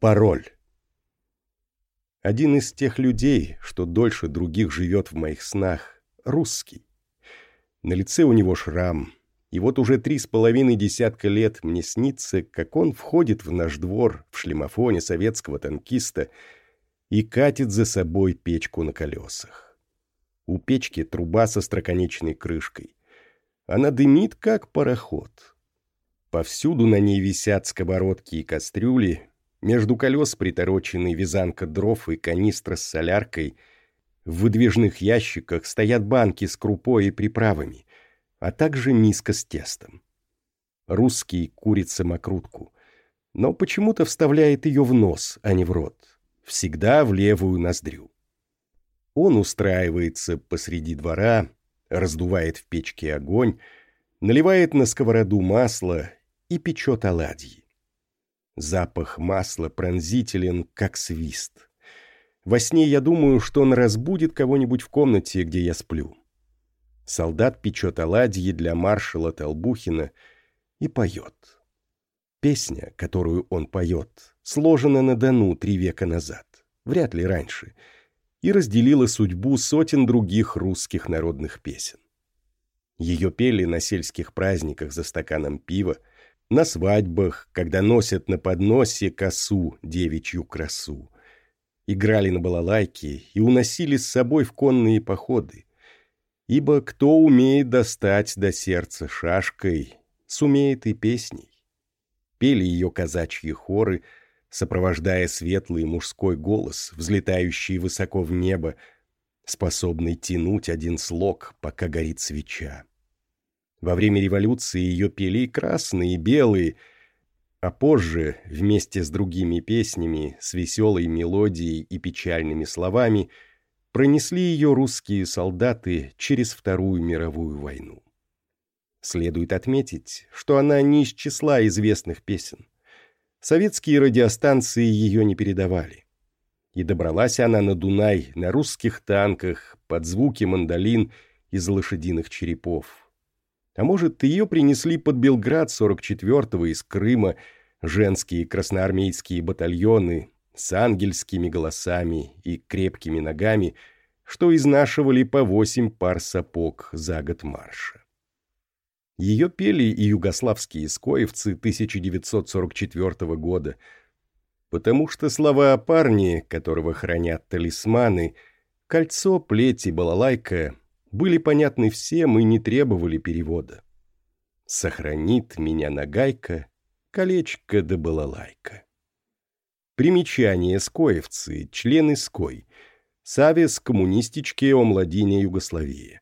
Пароль. Один из тех людей, что дольше других живет в моих снах, русский. На лице у него шрам, и вот уже три с половиной десятка лет мне снится, как он входит в наш двор в шлемофоне советского танкиста и катит за собой печку на колесах. У печки труба со строконечной крышкой. Она дымит, как пароход. Повсюду на ней висят сковородки и кастрюли, между колес приторочены вязанка дров и канистра с соляркой. В выдвижных ящиках стоят банки с крупой и приправами, а также миска с тестом. Русский курит самокрутку, но почему-то вставляет ее в нос, а не в рот. Всегда в левую ноздрю. Он устраивается посреди двора, раздувает в печке огонь, наливает на сковороду масло и печет оладьи. Запах масла пронзителен, как свист. Во сне я думаю, что он разбудит кого-нибудь в комнате, где я сплю. Солдат печет оладьи для маршала Толбухина и поет. Песня, которую он поет, сложена на Дону три века назад, вряд ли раньше, и разделила судьбу сотен других русских народных песен. Ее пели на сельских праздниках за стаканом пива, на свадьбах, когда носят на подносе косу девичью красу. Играли на балалайке и уносили с собой в конные походы. Ибо кто умеет достать до сердца шашкой, сумеет и песней. Пели ее казачьи хоры, сопровождая светлый мужской голос, взлетающий высоко в небо, способный тянуть один слог, пока горит свеча. Во время революции ее пели и красные, и белые, а позже, вместе с другими песнями, с веселой мелодией и печальными словами, пронесли ее русские солдаты через Вторую мировую войну. Следует отметить, что она не из числа известных песен. Советские радиостанции ее не передавали. И добралась она на Дунай на русских танках под звуки мандолин из лошадиных черепов, а может, ее принесли под Белград 44-го из Крыма женские красноармейские батальоны с ангельскими голосами и крепкими ногами, что изнашивали по восемь пар сапог за год марша. Ее пели и югославские скоевцы 1944 года, потому что слова о парне, которого хранят талисманы, кольцо, плеть и балалайка были понятны всем и не требовали перевода. «Сохранит меня нагайка, колечко да балалайка». Примечание скоевцы, члены СКОЙ, Савес коммунистички о младине Югославии,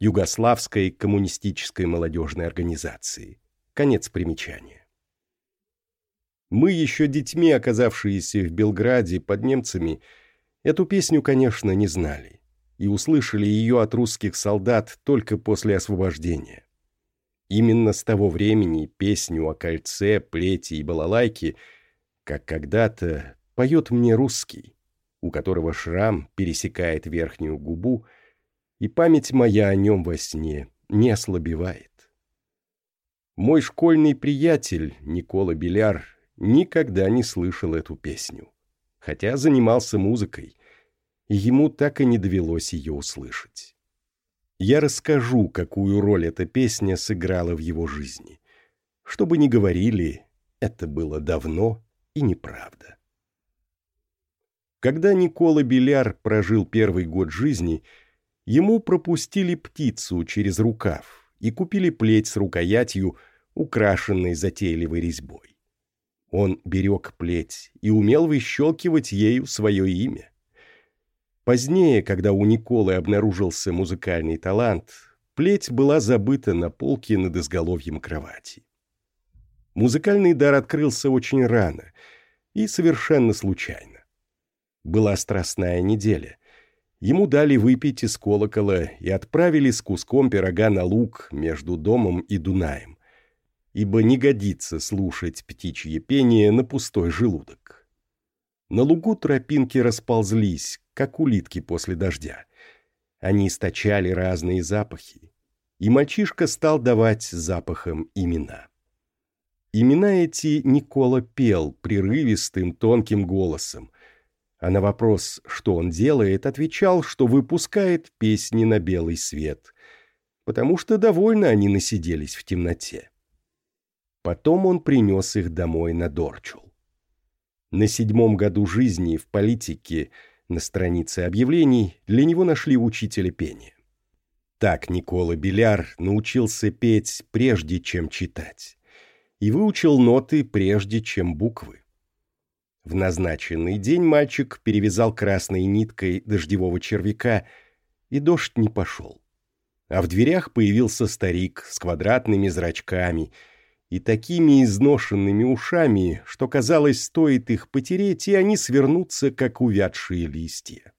Югославской коммунистической молодежной организации. Конец примечания. Мы еще детьми, оказавшиеся в Белграде под немцами, эту песню, конечно, не знали и услышали ее от русских солдат только после освобождения. Именно с того времени песню о кольце, плети и балалайке, как когда-то, поет мне русский, у которого шрам пересекает верхнюю губу, и память моя о нем во сне не ослабевает. Мой школьный приятель Никола Беляр никогда не слышал эту песню, хотя занимался музыкой, ему так и не довелось ее услышать. Я расскажу, какую роль эта песня сыграла в его жизни. Что бы ни говорили, это было давно и неправда. Когда Никола Беляр прожил первый год жизни, ему пропустили птицу через рукав и купили плеть с рукоятью, украшенной затейливой резьбой. Он берег плеть и умел выщелкивать ею свое имя. Позднее, когда у Николы обнаружился музыкальный талант, плеть была забыта на полке над изголовьем кровати. Музыкальный дар открылся очень рано и совершенно случайно. Была страстная неделя. Ему дали выпить из колокола и отправили с куском пирога на луг между домом и Дунаем, ибо не годится слушать птичье пение на пустой желудок. На лугу тропинки расползлись, как улитки после дождя. Они источали разные запахи, и мальчишка стал давать запахам имена. Имена эти Никола пел прерывистым тонким голосом, а на вопрос, что он делает, отвечал, что выпускает песни на белый свет, потому что довольно они насиделись в темноте. Потом он принес их домой на Дорчул. На седьмом году жизни в политике на странице объявлений для него нашли учителя пения. Так Никола Беляр научился петь прежде, чем читать, и выучил ноты прежде, чем буквы. В назначенный день мальчик перевязал красной ниткой дождевого червяка, и дождь не пошел. А в дверях появился старик с квадратными зрачками и такими изношенными ушами, что, казалось, стоит их потереть, и они свернутся, как увядшие листья.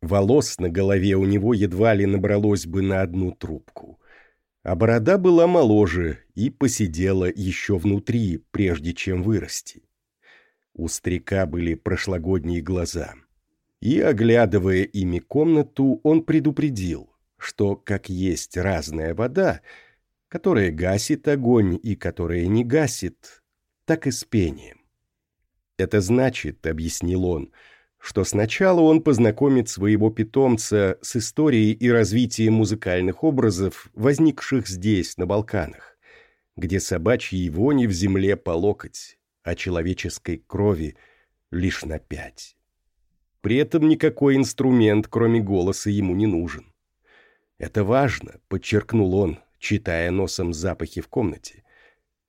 Волос на голове у него едва ли набралось бы на одну трубку. А борода была моложе и посидела еще внутри, прежде чем вырасти. У старика были прошлогодние глаза. И, оглядывая ими комнату, он предупредил, что, как есть разная вода, которая гасит огонь и которая не гасит, так и с пением. Это значит, объяснил он, что сначала он познакомит своего питомца с историей и развитием музыкальных образов, возникших здесь, на Балканах, где собачьи вони в земле по локоть, а человеческой крови лишь на пять. При этом никакой инструмент, кроме голоса, ему не нужен. Это важно, подчеркнул он, читая носом запахи в комнате,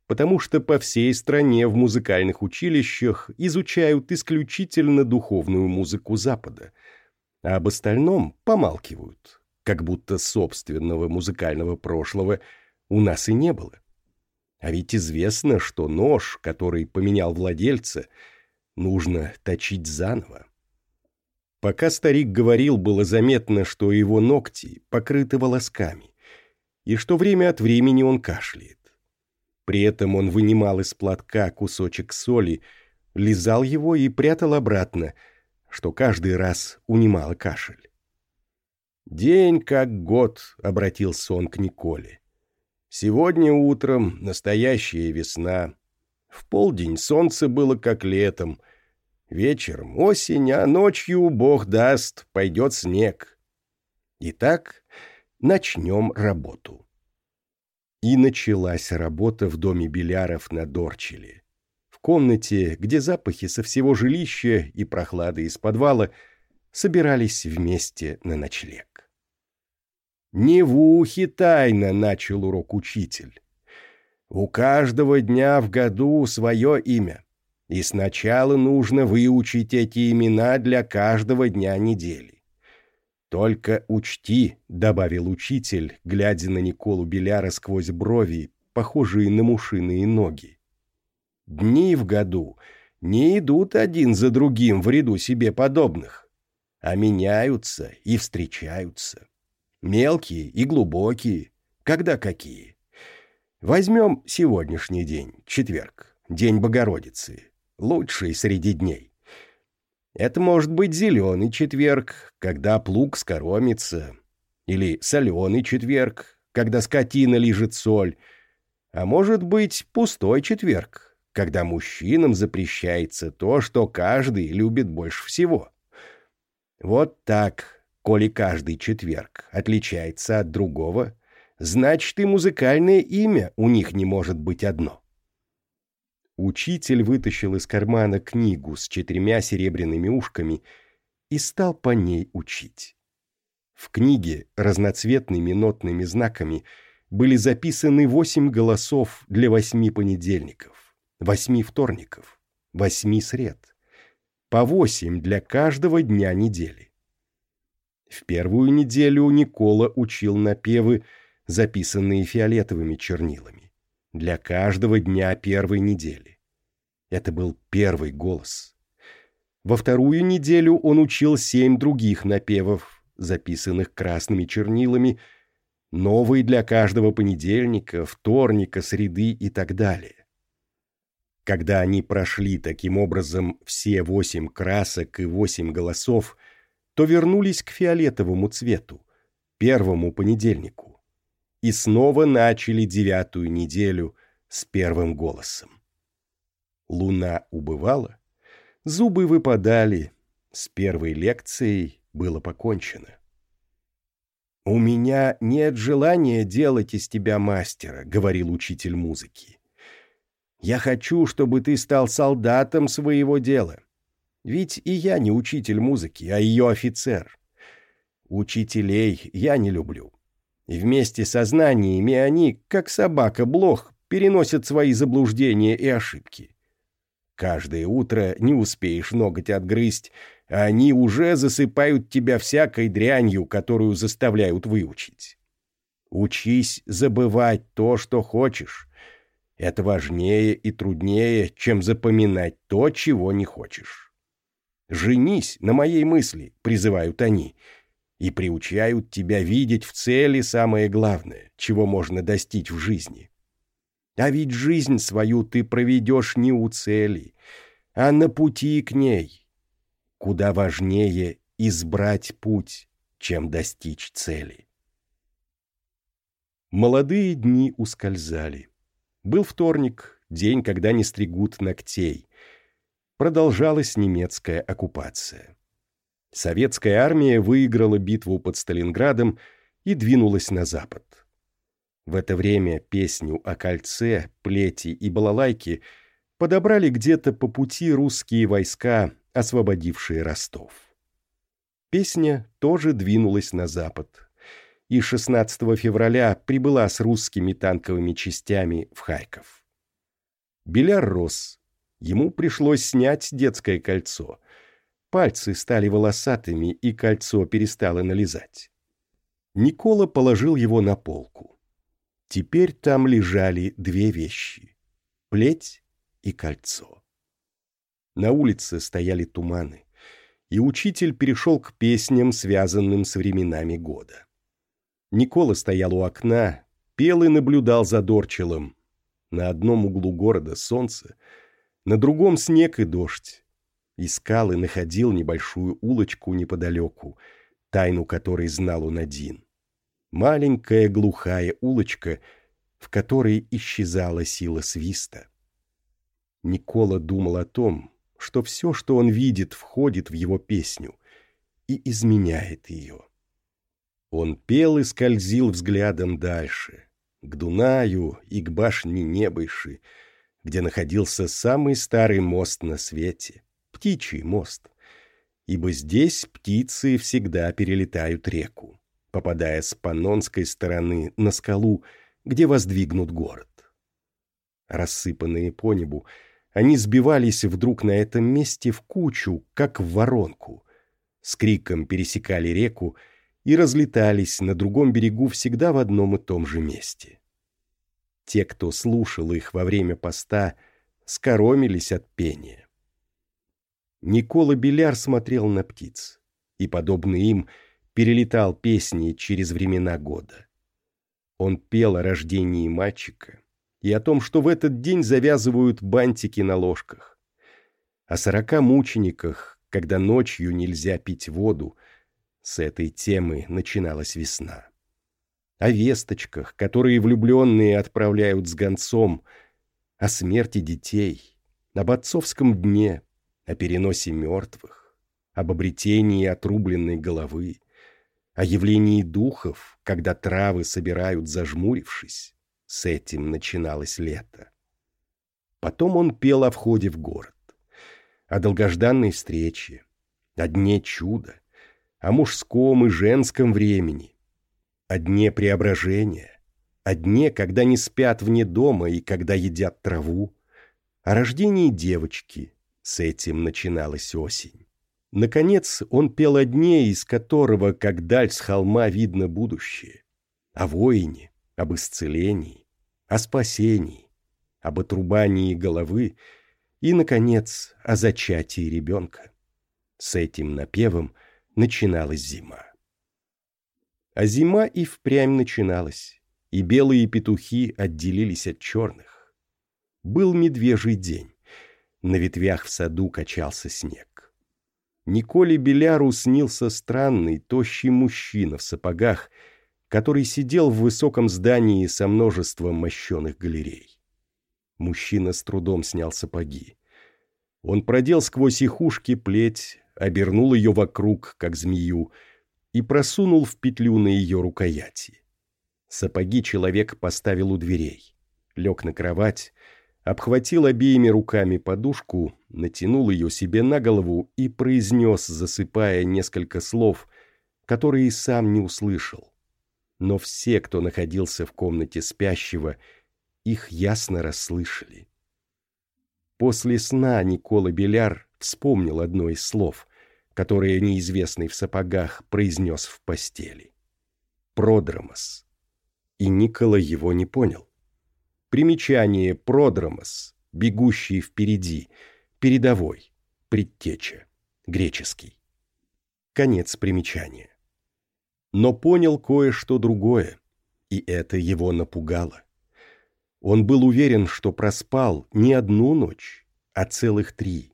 потому что по всей стране в музыкальных училищах изучают исключительно духовную музыку Запада, а об остальном помалкивают, как будто собственного музыкального прошлого у нас и не было. А ведь известно, что нож, который поменял владельца, нужно точить заново. Пока старик говорил, было заметно, что его ногти покрыты волосками, и что время от времени он кашляет. При этом он вынимал из платка кусочек соли, лизал его и прятал обратно, что каждый раз унимало кашель. «День как год», — обратился он к Николе. Сегодня утром настоящая весна. В полдень солнце было как летом. Вечером осень, а ночью, бог даст, пойдет снег. Итак, начнем работу. И началась работа в доме Беляров на Дорчеле. В комнате, где запахи со всего жилища и прохлады из подвала собирались вместе на ночлег. «Не в ухе тайно», — начал урок учитель. «У каждого дня в году свое имя, и сначала нужно выучить эти имена для каждого дня недели. Только учти», — добавил учитель, глядя на Николу Беляра сквозь брови, похожие на мушиные ноги. «Дни в году не идут один за другим в ряду себе подобных, а меняются и встречаются». Мелкие и глубокие. Когда какие. Возьмем сегодняшний день, четверг, День Богородицы. Лучший среди дней. Это может быть зеленый четверг, когда плуг скоромится, или соленый четверг, когда скотина лежит соль, а может быть пустой четверг, когда мужчинам запрещается то, что каждый любит больше всего. Вот так Коли каждый четверг отличается от другого, значит и музыкальное имя у них не может быть одно. Учитель вытащил из кармана книгу с четырьмя серебряными ушками и стал по ней учить. В книге разноцветными нотными знаками были записаны восемь голосов для восьми понедельников, восьми вторников, восьми сред, по восемь для каждого дня недели. В первую неделю Никола учил напевы, записанные фиолетовыми чернилами, для каждого дня первой недели. Это был первый голос. Во вторую неделю он учил семь других напевов, записанных красными чернилами, новые для каждого понедельника, вторника, среды и так далее. Когда они прошли таким образом все восемь красок и восемь голосов, то вернулись к фиолетовому цвету, первому понедельнику, и снова начали девятую неделю с первым голосом. Луна убывала, зубы выпадали, с первой лекцией было покончено. «У меня нет желания делать из тебя мастера», — говорил учитель музыки. «Я хочу, чтобы ты стал солдатом своего дела. Ведь и я не учитель музыки, а ее офицер. Учителей я не люблю. Вместе со знаниями они, как собака-блох, переносят свои заблуждения и ошибки. Каждое утро не успеешь ноготь отгрызть, а они уже засыпают тебя всякой дрянью, которую заставляют выучить. Учись забывать то, что хочешь. Это важнее и труднее, чем запоминать то, чего не хочешь. «Женись на моей мысли», — призывают они, и приучают тебя видеть в цели самое главное, чего можно достичь в жизни. А ведь жизнь свою ты проведешь не у цели, а на пути к ней. Куда важнее избрать путь, чем достичь цели. Молодые дни ускользали. Был вторник, день, когда не стригут ногтей. Продолжалась немецкая оккупация. Советская армия выиграла битву под Сталинградом и двинулась на запад. В это время песню о кольце, плети и балалайке подобрали где-то по пути русские войска, освободившие Ростов. Песня тоже двинулась на запад, и 16 февраля прибыла с русскими танковыми частями в Харьков. Беляр рос, ему пришлось снять детское кольцо. Пальцы стали волосатыми, и кольцо перестало налезать. Никола положил его на полку. Теперь там лежали две вещи — плеть и кольцо. На улице стояли туманы, и учитель перешел к песням, связанным с временами года. Никола стоял у окна, пел и наблюдал за Дорчелом. На одном углу города солнце, на другом снег и дождь. Искал и находил небольшую улочку неподалеку, тайну которой знал он один маленькая глухая улочка, в которой исчезала сила свиста. Никола думал о том, что все, что он видит, входит в его песню и изменяет ее. Он пел и скользил взглядом дальше, к Дунаю и к башне Небыши, где находился самый старый мост на свете, птичий мост, ибо здесь птицы всегда перелетают реку попадая с панонской стороны на скалу, где воздвигнут город. Рассыпанные по небу, они сбивались вдруг на этом месте в кучу, как в воронку, с криком пересекали реку и разлетались на другом берегу всегда в одном и том же месте. Те, кто слушал их во время поста, скоромились от пения. Никола Беляр смотрел на птиц, и, подобно им, — перелетал песни через времена года. Он пел о рождении мальчика и о том, что в этот день завязывают бантики на ложках, о сорока мучениках, когда ночью нельзя пить воду. С этой темы начиналась весна. О весточках, которые влюбленные отправляют с гонцом, о смерти детей, об отцовском дне, о переносе мертвых, об обретении отрубленной головы, о явлении духов, когда травы собирают зажмурившись. С этим начиналось лето. Потом он пел о входе в город, о долгожданной встрече, о дне чуда, о мужском и женском времени, о дне преображения, о дне, когда не спят вне дома и когда едят траву, о рождении девочки, с этим начиналась осень. Наконец он пел о дне, из которого, как даль с холма, видно будущее. О воине, об исцелении, о спасении, об отрубании головы и, наконец, о зачатии ребенка. С этим напевом начиналась зима. А зима и впрямь начиналась, и белые петухи отделились от черных. Был медвежий день. На ветвях в саду качался снег. Николе Беляру снился странный, тощий мужчина в сапогах, который сидел в высоком здании со множеством мощеных галерей. Мужчина с трудом снял сапоги. Он продел сквозь их ушки плеть, обернул ее вокруг, как змею, и просунул в петлю на ее рукояти. Сапоги человек поставил у дверей. Лег на кровать, обхватил обеими руками подушку, натянул ее себе на голову и произнес, засыпая несколько слов, которые сам не услышал. Но все, кто находился в комнате спящего, их ясно расслышали. После сна Никола Беляр вспомнил одно из слов, которое неизвестный в сапогах произнес в постели. Продромос и Никола его не понял. Примечание «продромос», бегущий впереди, передовой, предтеча, греческий. Конец примечания. Но понял кое-что другое, и это его напугало. Он был уверен, что проспал не одну ночь, а целых три,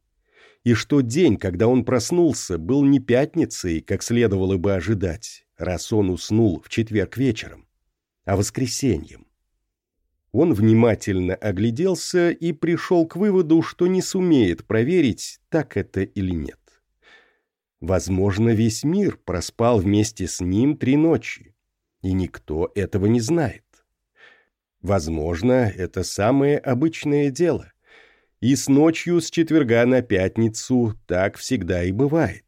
и что день, когда он проснулся, был не пятницей, как следовало бы ожидать, раз он уснул в четверг вечером, а воскресеньем. Он внимательно огляделся и пришел к выводу, что не сумеет проверить, так это или нет. Возможно, весь мир проспал вместе с ним три ночи, и никто этого не знает. Возможно, это самое обычное дело. И с ночью с четверга на пятницу так всегда и бывает.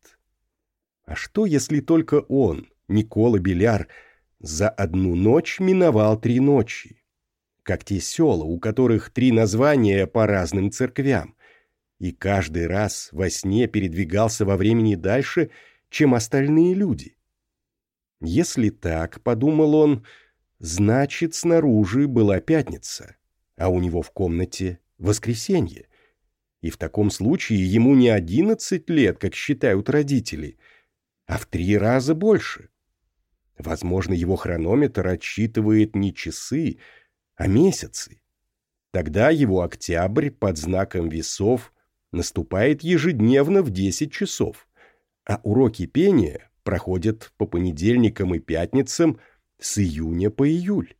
А что, если только он, Никола Беляр, за одну ночь миновал три ночи. Как те села, у которых три названия по разным церквям. И каждый раз во сне передвигался во времени дальше, чем остальные люди. Если так, подумал он, значит, снаружи была пятница, а у него в комнате воскресенье. И в таком случае ему не одиннадцать лет, как считают родители, а в три раза больше. Возможно, его хронометр отсчитывает не часы, а месяцы. Тогда его октябрь под знаком весов наступает ежедневно в 10 часов, а уроки пения проходят по понедельникам и пятницам с июня по июль.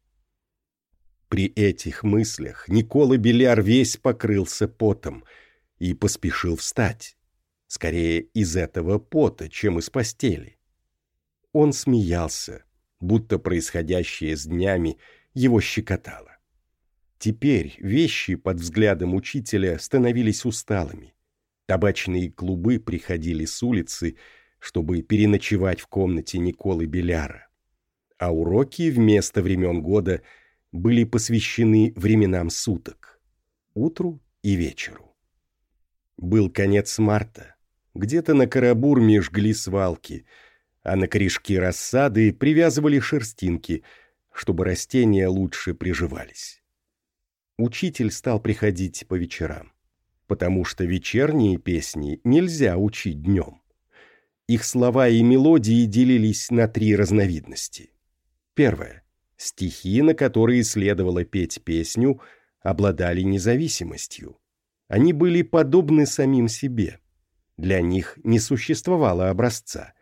При этих мыслях Никола Беляр весь покрылся потом и поспешил встать. Скорее из этого пота, чем из постели. Он смеялся, будто происходящее с днями его щекотало. Теперь вещи под взглядом учителя становились усталыми. Табачные клубы приходили с улицы, чтобы переночевать в комнате Николы Беляра. А уроки вместо времен года были посвящены временам суток — утру и вечеру. Был конец марта. Где-то на Карабурме жгли свалки — а на корешки рассады привязывали шерстинки, чтобы растения лучше приживались. Учитель стал приходить по вечерам, потому что вечерние песни нельзя учить днем. Их слова и мелодии делились на три разновидности. Первое. Стихи, на которые следовало петь песню, обладали независимостью. Они были подобны самим себе. Для них не существовало образца –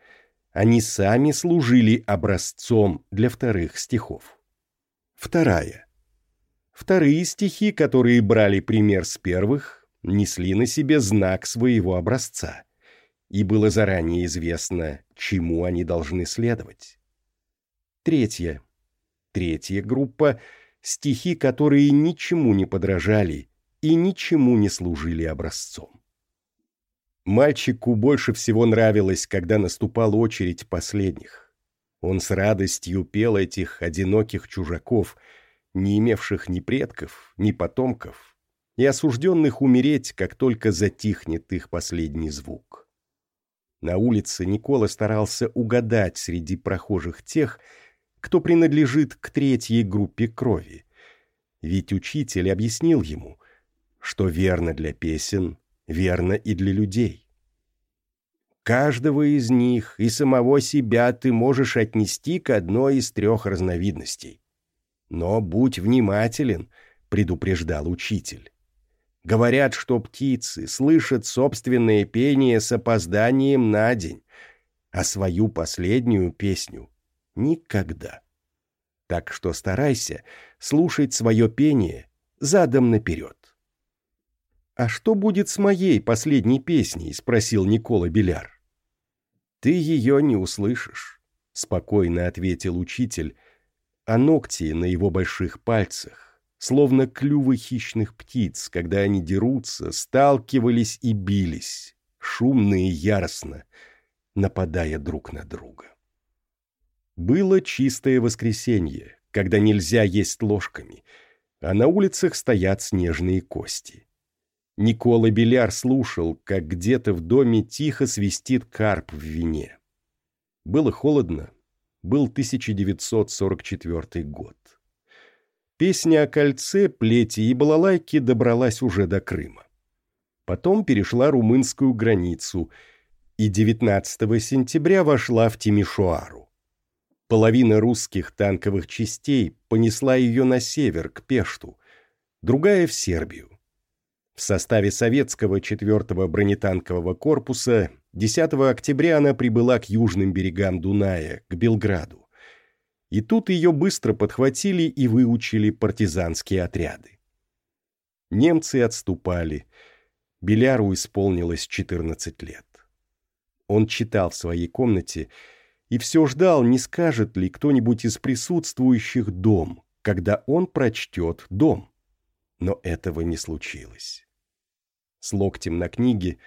они сами служили образцом для вторых стихов. Вторая. Вторые стихи, которые брали пример с первых, несли на себе знак своего образца, и было заранее известно, чему они должны следовать. Третья. Третья группа — стихи, которые ничему не подражали и ничему не служили образцом. Мальчику больше всего нравилось, когда наступала очередь последних. Он с радостью пел этих одиноких чужаков, не имевших ни предков, ни потомков, и осужденных умереть, как только затихнет их последний звук. На улице Никола старался угадать среди прохожих тех, кто принадлежит к третьей группе крови. Ведь учитель объяснил ему, что верно для песен, верно и для людей. Каждого из них и самого себя ты можешь отнести к одной из трех разновидностей. Но будь внимателен, предупреждал учитель. Говорят, что птицы слышат собственное пение с опозданием на день, а свою последнюю песню — никогда. Так что старайся слушать свое пение задом наперед. «А что будет с моей последней песней?» — спросил Никола Беляр. «Ты ее не услышишь», — спокойно ответил учитель, а ногти на его больших пальцах, словно клювы хищных птиц, когда они дерутся, сталкивались и бились, шумно и яростно, нападая друг на друга. Было чистое воскресенье, когда нельзя есть ложками, а на улицах стоят снежные кости. Никола Беляр слушал, как где-то в доме тихо свистит карп в вине. Было холодно. Был 1944 год. Песня о кольце, плети и балалайке добралась уже до Крыма. Потом перешла румынскую границу и 19 сентября вошла в Тимишоару. Половина русских танковых частей понесла ее на север, к Пешту, другая — в Сербию. В составе советского 4-го бронетанкового корпуса 10 октября она прибыла к южным берегам Дуная, к Белграду. И тут ее быстро подхватили и выучили партизанские отряды. Немцы отступали. Беляру исполнилось 14 лет. Он читал в своей комнате и все ждал, не скажет ли кто-нибудь из присутствующих дом, когда он прочтет дом. Но этого не случилось. С локтем на книге,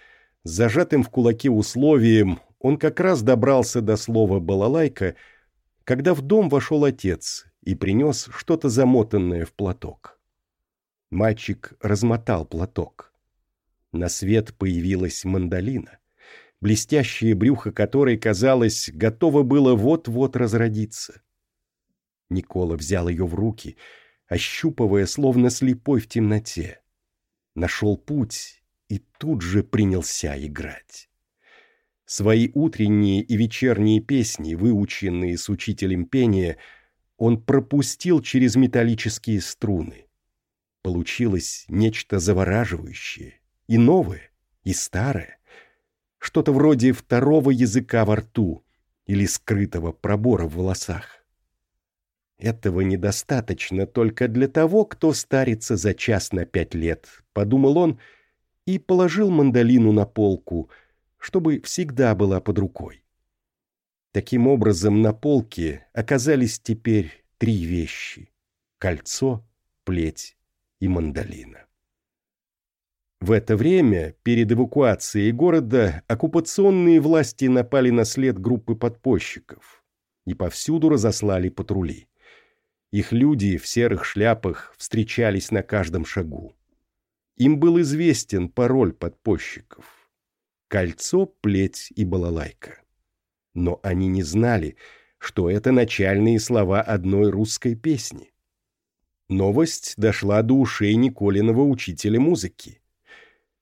с зажатым в кулаке условием, он как раз добрался до слова «балалайка», когда в дом вошел отец и принес что-то замотанное в платок. Мальчик размотал платок. На свет появилась мандолина, блестящее брюхо которой, казалось, готово было вот-вот разродиться. Никола взял ее в руки, ощупывая, словно слепой в темноте. Нашел путь и тут же принялся играть. Свои утренние и вечерние песни, выученные с учителем пения, он пропустил через металлические струны. Получилось нечто завораживающее, и новое, и старое, что-то вроде второго языка во рту или скрытого пробора в волосах. Этого недостаточно только для того, кто старится за час на пять лет, подумал он, — и положил мандолину на полку, чтобы всегда была под рукой. Таким образом, на полке оказались теперь три вещи — кольцо, плеть и мандолина. В это время, перед эвакуацией города, оккупационные власти напали на след группы подпольщиков и повсюду разослали патрули. Их люди в серых шляпах встречались на каждом шагу. Им был известен пароль подпольщиков. Кольцо, плеть и балалайка. Но они не знали, что это начальные слова одной русской песни. Новость дошла до ушей Николиного учителя музыки.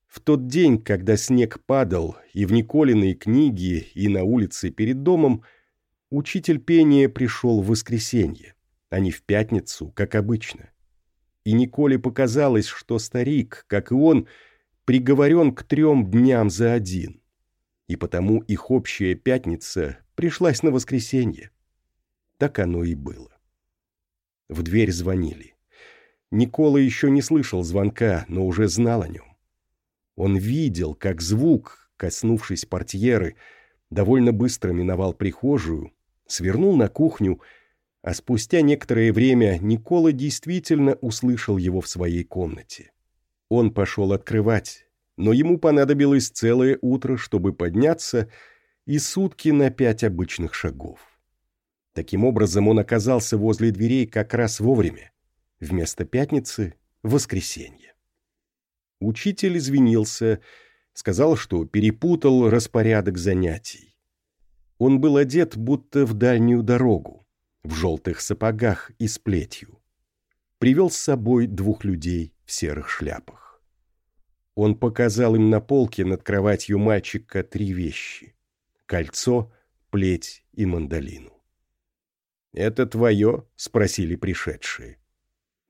В тот день, когда снег падал, и в Николиной книге, и на улице перед домом, учитель пения пришел в воскресенье, а не в пятницу, как обычно и Николе показалось, что старик, как и он, приговорен к трем дням за один. И потому их общая пятница пришлась на воскресенье. Так оно и было. В дверь звонили. Никола еще не слышал звонка, но уже знал о нем. Он видел, как звук, коснувшись портьеры, довольно быстро миновал прихожую, свернул на кухню а спустя некоторое время Никола действительно услышал его в своей комнате. Он пошел открывать, но ему понадобилось целое утро, чтобы подняться, и сутки на пять обычных шагов. Таким образом, он оказался возле дверей как раз вовремя. Вместо пятницы — воскресенье. Учитель извинился, сказал, что перепутал распорядок занятий. Он был одет будто в дальнюю дорогу в желтых сапогах и с плетью. Привел с собой двух людей в серых шляпах. Он показал им на полке над кроватью мальчика три вещи — кольцо, плеть и мандолину. «Это твое?» — спросили пришедшие.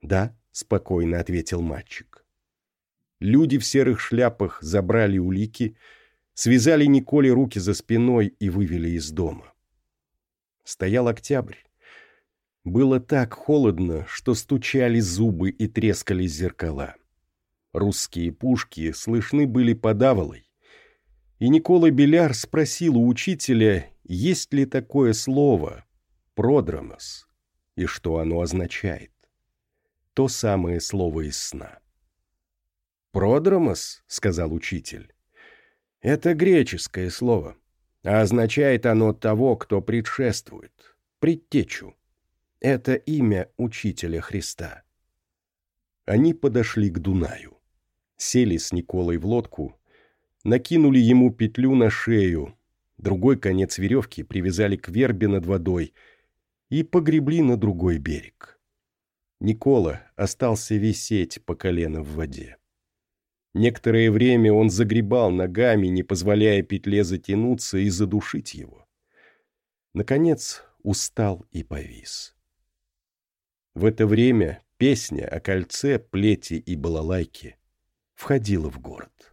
«Да», — спокойно ответил мальчик. Люди в серых шляпах забрали улики, связали Николе руки за спиной и вывели из дома. Стоял октябрь. Было так холодно, что стучали зубы и трескались зеркала. Русские пушки слышны были подавалой. И Никола Беляр спросил у учителя, есть ли такое слово «продромос» и что оно означает. То самое слово из сна. «Продромос», — сказал учитель, — «это греческое слово, а означает оно того, кто предшествует, предтечу. Это имя учителя Христа». Они подошли к Дунаю сели с Николой в лодку, накинули ему петлю на шею, другой конец веревки привязали к вербе над водой и погребли на другой берег. Никола остался висеть по колено в воде. Некоторое время он загребал ногами, не позволяя петле затянуться и задушить его. Наконец устал и повис. В это время песня о кольце, плети и балалайке входила в город.